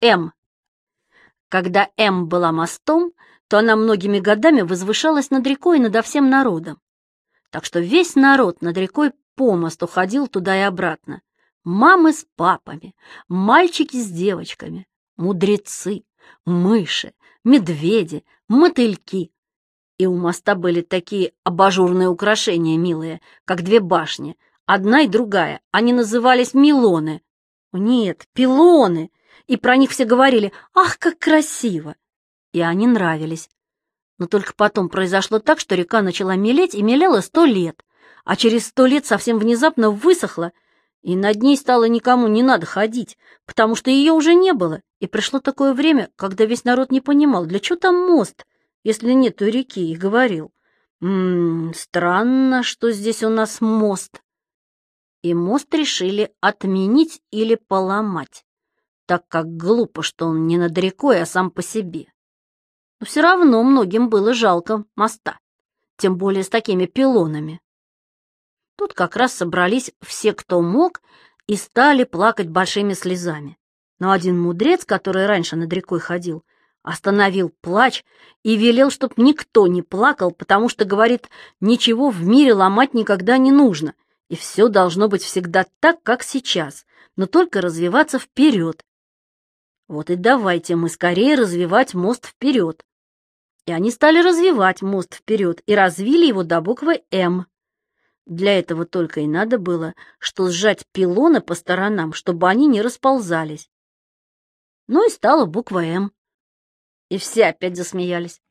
М. Когда М была мостом, то она многими годами возвышалась над рекой и надо всем народом. Так что весь народ над рекой по мосту ходил туда и обратно. Мамы с папами, мальчики с девочками, мудрецы, мыши, медведи, мотыльки. И у моста были такие абажурные украшения милые, как две башни, одна и другая. Они назывались милоны. Нет, пилоны. И про них все говорили «Ах, как красиво!» И они нравились. Но только потом произошло так, что река начала мелеть и мелела сто лет, а через сто лет совсем внезапно высохла, и над ней стало никому не надо ходить, потому что ее уже не было, и пришло такое время, когда весь народ не понимал, для чего там мост, если нету реки, и говорил, «Ммм, странно, что здесь у нас мост». И мост решили отменить или поломать, так как глупо, что он не над рекой, а сам по себе. Но все равно многим было жалко моста, тем более с такими пилонами. Тут как раз собрались все, кто мог, и стали плакать большими слезами. Но один мудрец, который раньше над рекой ходил, остановил плач и велел, чтоб никто не плакал, потому что, говорит, ничего в мире ломать никогда не нужно, и все должно быть всегда так, как сейчас, но только развиваться вперед. Вот и давайте мы скорее развивать мост вперед. И они стали развивать мост вперед и развили его до буквы «М». Для этого только и надо было, что сжать пилоны по сторонам, чтобы они не расползались. Ну и стала буква «М». И все опять засмеялись.